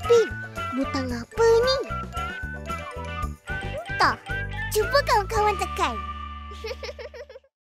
Fitbit. Butang apa ni? Entah. Cuba kawan-kawan tekan.